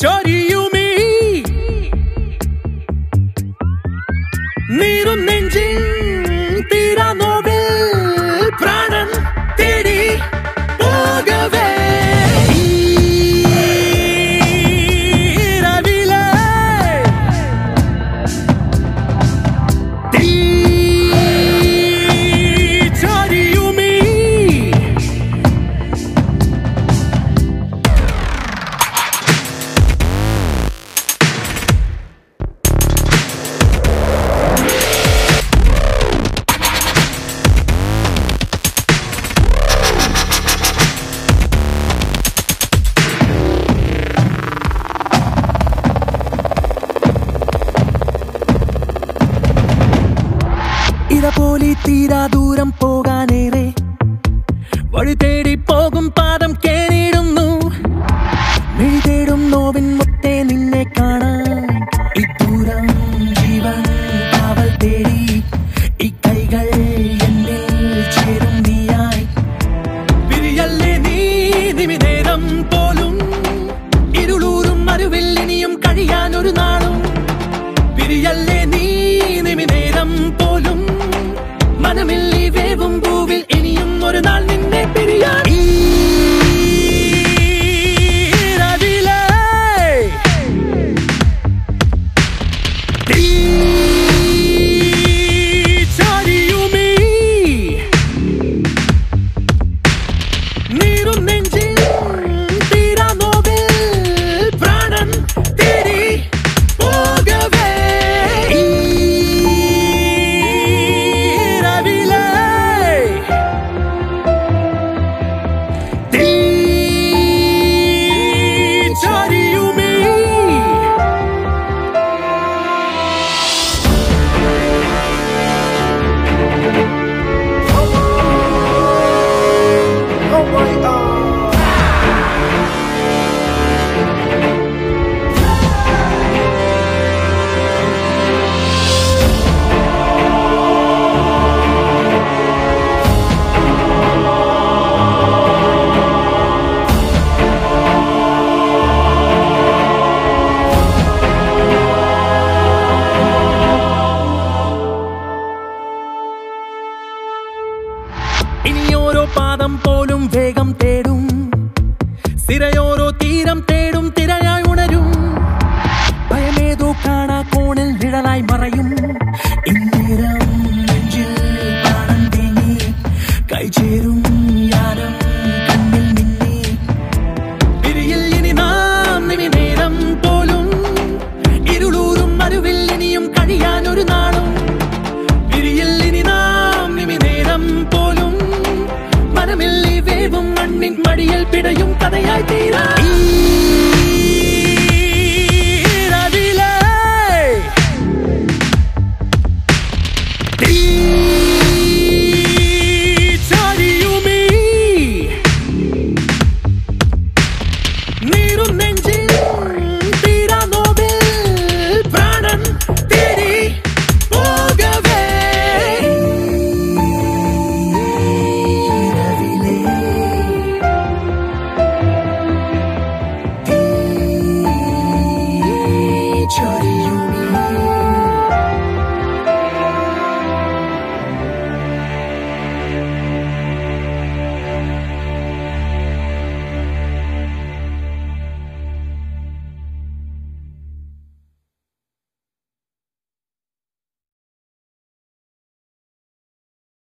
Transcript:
çağırıyor mi? Nero Ninja തീരാ ദൂരം പോകാനേറെ. വഴി തേടി പോകും പാദം കേറിയിടുന്നു. മിഴി തേടും നോവിൻ മുത്തേ നിന്നെ കാണാൻ. ഇദൂരം കഴിയാനൊരു നാളും. പിരിയല്ലേ നീ നിമിനേരം പോ പാദം പോലും വേഗം പോലും മനമിൽ ഈ